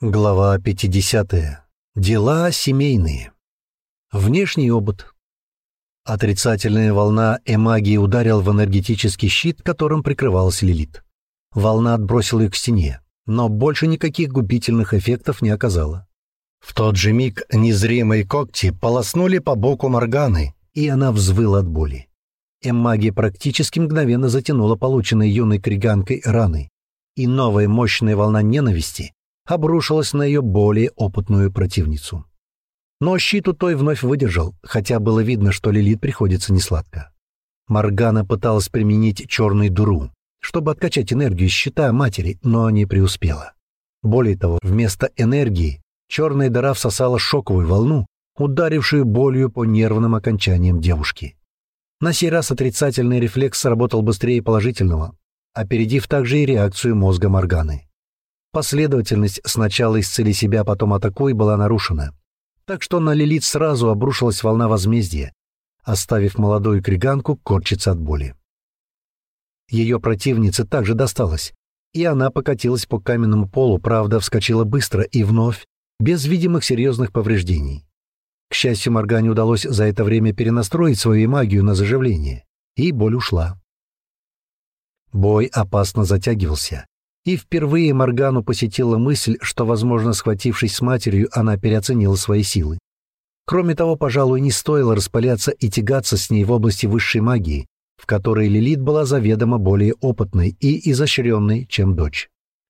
Глава 50. Дела семейные. Внешний обод. Отрицательная волна эмагии ударил в энергетический щит, которым прикрывалась Лилит. Волна отбросила ее к стене, но больше никаких губительных эффектов не оказала. В тот же миг незримые когти полоснули по боку Морганы, и она взвыла от боли. Эмагия практически мгновенно затянула полученной юной криганкой раны, и новая мощная волна ненависти обрушилась на ее более опытную противницу. Но щит у той вновь выдержал, хотя было видно, что Лилит приходится несладко. Моргана пыталась применить черную дуру, чтобы откачать энергию из щита матери, но не преуспела. Более того, вместо энергии черная дыра всосала шоковую волну, ударившую болью по нервным окончаниям девушки. На сей раз отрицательный рефлекс сработал быстрее положительного, опередив также и реакцию мозга Морганы. Последовательность сначала исцели себя, потом атакуй была нарушена. Так что на Лилит сразу обрушилась волна возмездия, оставив молодую криганку корчиться от боли. Ее противнице также досталось, и она покатилась по каменному полу, правда, вскочила быстро и вновь, без видимых серьезных повреждений. К счастью, Моргане удалось за это время перенастроить свою магию на заживление, и боль ушла. Бой опасно затягивался, и впервые Моргану посетила мысль, что, возможно, схватившись с матерью, она переоценила свои силы. Кроме того, пожалуй, не стоило распыляться и тягаться с ней в области высшей магии, в которой Лилит была заведомо более опытной и изощренной, чем дочь.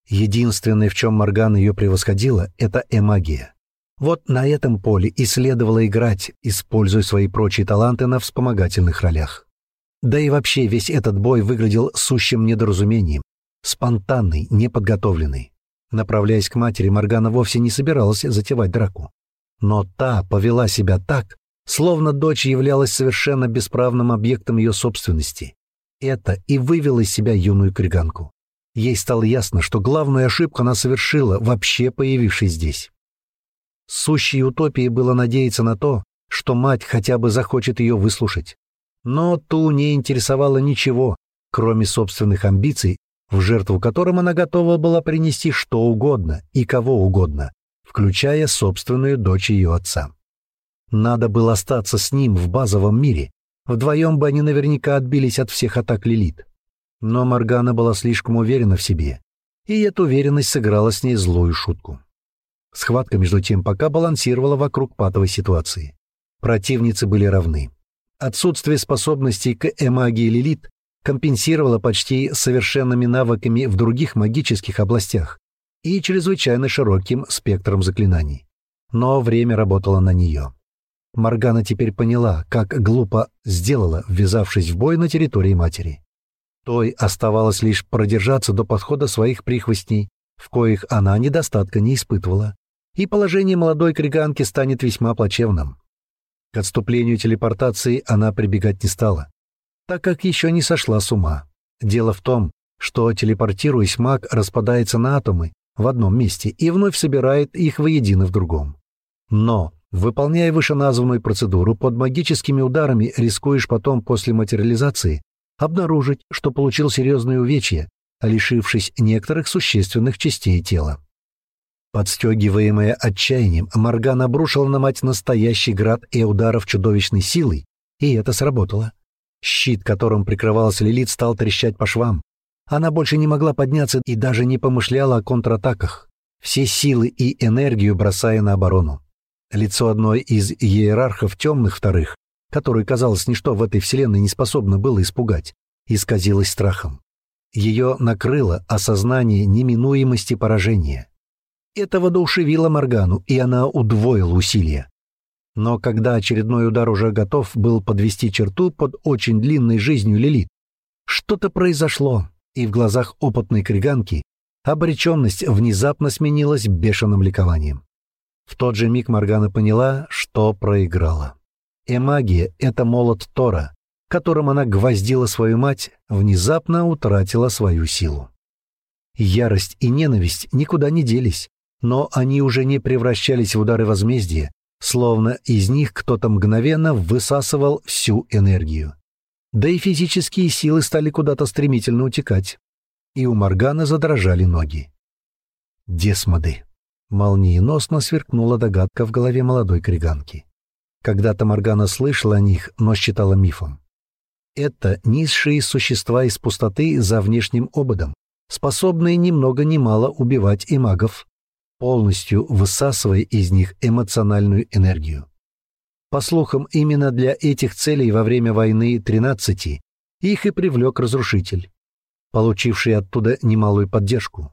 Единственное, в чем Морган ее превосходила, это эмагия. Вот на этом поле и следовало играть, используя свои прочие таланты на вспомогательных ролях. Да и вообще весь этот бой выглядел сущим недоразумением, спонтанный, неподготовленный. Направляясь к матери, Моргана вовсе не собиралась затевать драку. Но та повела себя так, словно дочь являлась совершенно бесправным объектом ее собственности. Это и вывело из себя юную криганку. Ей стало ясно, что главную ошибку она совершила, вообще появившись здесь. Сущей утопией было надеяться на то, что мать хотя бы захочет ее выслушать. Но ту не интересовало ничего, кроме собственных амбиций в жертву которым она готова была принести что угодно и кого угодно, включая собственную дочь ее отца. Надо было остаться с ним в базовом мире, вдвоем бы они наверняка отбились от всех атак Лилит. Но Моргана была слишком уверена в себе, и эта уверенность сыграла с ней злую шутку. Схватка, между тем, пока балансировала вокруг патовой ситуации. Противницы были равны. Отсутствие способностей к эмагии Лилит компенсировала почти совершенными навыками в других магических областях и чрезвычайно широким спектром заклинаний. Но время работало на нее. Моргана теперь поняла, как глупо сделала, ввязавшись в бой на территории матери. Той оставалось лишь продержаться до подхода своих прихвостней, в коих она недостатка не испытывала, и положение молодой криганки станет весьма плачевным. К отступлению телепортации она прибегать не стала так как еще не сошла с ума. Дело в том, что, телепортируясь, маг распадается на атомы в одном месте и вновь собирает их воедино в другом. Но, выполняя вышеназванную процедуру, под магическими ударами рискуешь потом после материализации обнаружить, что получил серьезные увечья, лишившись некоторых существенных частей тела. Подстегиваемая отчаянием, Морган обрушила на мать настоящий град и ударов чудовищной силой, и это сработало. Щит, которым прикрывался Лилит, стал трещать по швам. Она больше не могла подняться и даже не помышляла о контратаках, все силы и энергию бросая на оборону. Лицо одной из иерархов темных вторых, которую, казалось, ничто в этой вселенной не способно было испугать, исказилось страхом. Ее накрыло осознание неминуемости поражения. Это воодушевило Моргану, и она удвоила усилия. Но когда очередной удар уже готов был подвести черту под очень длинной жизнью Лилит, что-то произошло, и в глазах опытной криганки обреченность внезапно сменилась бешеным ликованием. В тот же миг Моргана поняла, что проиграла. Эмагия — это молот Тора, которым она гвоздила свою мать, внезапно утратила свою силу. Ярость и ненависть никуда не делись, но они уже не превращались в удары возмездия, словно из них кто-то мгновенно высасывал всю энергию. Да и физические силы стали куда-то стремительно утекать, и у Моргана задрожали ноги. Десмоды. Молниеносно сверкнула догадка в голове молодой криганки. Когда-то Моргана слышала о них, но считала мифом. Это низшие существа из пустоты за внешним ободом, способные ни много ни мало убивать и магов, полностью высасывая из них эмоциональную энергию. По слухам, именно для этих целей во время войны 13 их и привлек разрушитель, получивший оттуда немалую поддержку.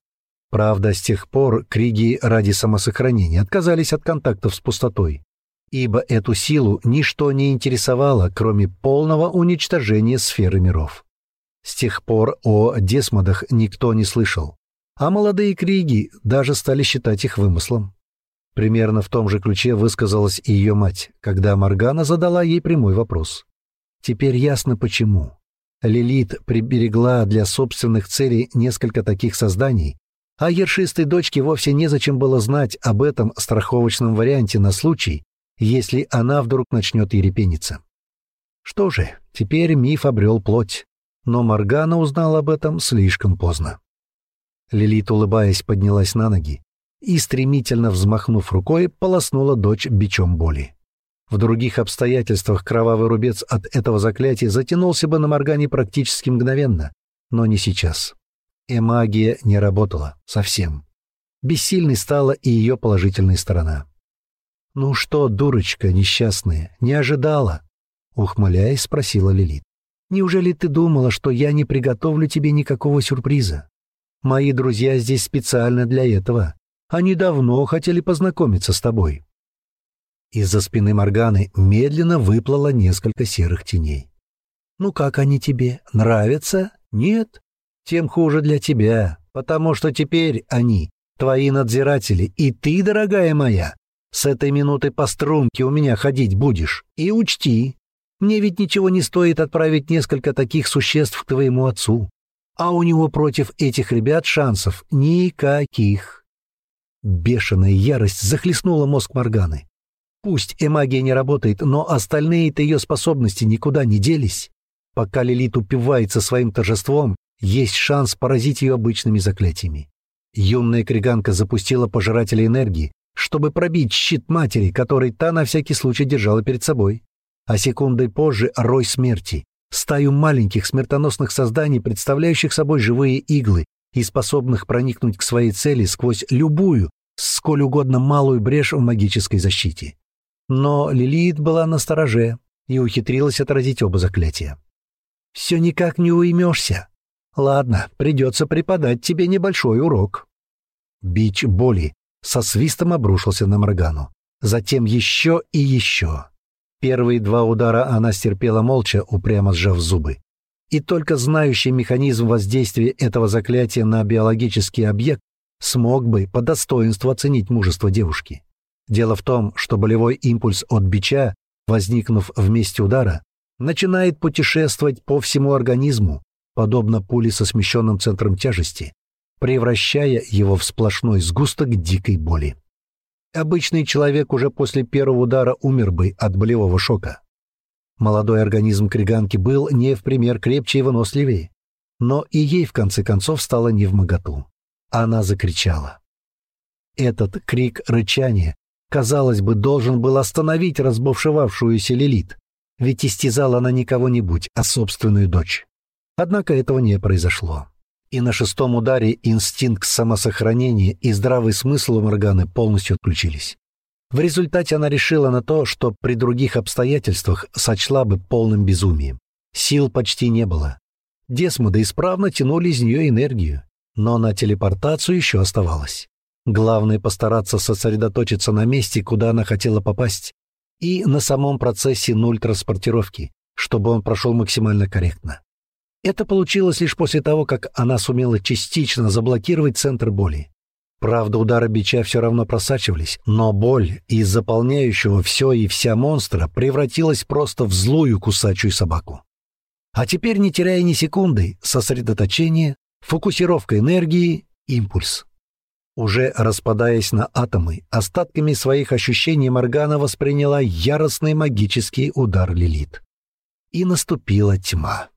Правда, с тех пор криги ради самосохранения отказались от контактов с пустотой, ибо эту силу ничто не интересовало, кроме полного уничтожения сферы миров. С тех пор о десмодах никто не слышал, а молодые криги даже стали считать их вымыслом. Примерно в том же ключе высказалась и ее мать, когда Моргана задала ей прямой вопрос. Теперь ясно почему. Лилит приберегла для собственных целей несколько таких созданий, а ершистой дочке вовсе незачем было знать об этом страховочном варианте на случай, если она вдруг начнет ерепениться. Что же, теперь миф обрел плоть но Моргана узнал об этом слишком поздно. Лилит, улыбаясь, поднялась на ноги и, стремительно взмахнув рукой, полоснула дочь бичом боли. В других обстоятельствах кровавый рубец от этого заклятия затянулся бы на Моргане практически мгновенно, но не сейчас. И магия не работала совсем. Бессильной стала и ее положительная сторона. «Ну что, дурочка несчастная, не ожидала?» — ухмыляясь, спросила Лилит. Неужели ты думала, что я не приготовлю тебе никакого сюрприза? Мои друзья здесь специально для этого. Они давно хотели познакомиться с тобой». Из-за спины Морганы медленно выплыло несколько серых теней. «Ну как они тебе? Нравятся? Нет? Тем хуже для тебя, потому что теперь они твои надзиратели, и ты, дорогая моя, с этой минуты по струнке у меня ходить будешь. И учти, мне ведь ничего не стоит отправить несколько таких существ к твоему отцу. А у него против этих ребят шансов никаких. Бешеная ярость захлестнула мозг Морганы. Пусть эмагия не работает, но остальные-то ее способности никуда не делись. Пока Лилит упивается своим торжеством, есть шанс поразить ее обычными заклятиями. Юная криганка запустила пожирателя энергии, чтобы пробить щит матери, который та на всякий случай держала перед собой а секундой позже — рой смерти, стаю маленьких смертоносных созданий, представляющих собой живые иглы и способных проникнуть к своей цели сквозь любую, сколь угодно малую брешь в магической защите. Но Лилит была на стороже и ухитрилась отразить оба заклятия. «Все никак не уймешься. Ладно, придется преподать тебе небольшой урок». Бич боли со свистом обрушился на Моргану. Затем еще и еще. Первые два удара она стерпела молча, упрямо сжав зубы. И только знающий механизм воздействия этого заклятия на биологический объект смог бы по достоинству оценить мужество девушки. Дело в том, что болевой импульс от бича, возникнув в месте удара, начинает путешествовать по всему организму, подобно пуле со смещенным центром тяжести, превращая его в сплошной сгусток дикой боли. Обычный человек уже после первого удара умер бы от болевого шока. Молодой организм криганки был не в пример крепче и выносливее, но и ей в конце концов стало невмоготу. Она закричала. Этот крик рычания, казалось бы, должен был остановить разбовшивавшуюся Лилит, ведь истязала она не кого-нибудь, а собственную дочь. Однако этого не произошло и на шестом ударе инстинкт самосохранения и здравый смысл у Морганы полностью отключились. В результате она решила на то, что при других обстоятельствах сочла бы полным безумием. Сил почти не было. Десмоды исправно тянули из нее энергию, но на телепортацию еще оставалось. Главное постараться сосредоточиться на месте, куда она хотела попасть, и на самом процессе нуль транспортировки, чтобы он прошел максимально корректно. Это получилось лишь после того, как она сумела частично заблокировать центр боли. Правда, удары бича все равно просачивались, но боль из заполняющего все и вся монстра превратилась просто в злую кусачую собаку. А теперь, не теряя ни секунды, сосредоточение, фокусировка энергии, импульс. Уже распадаясь на атомы, остатками своих ощущений Моргана восприняла яростный магический удар Лилит. И наступила тьма.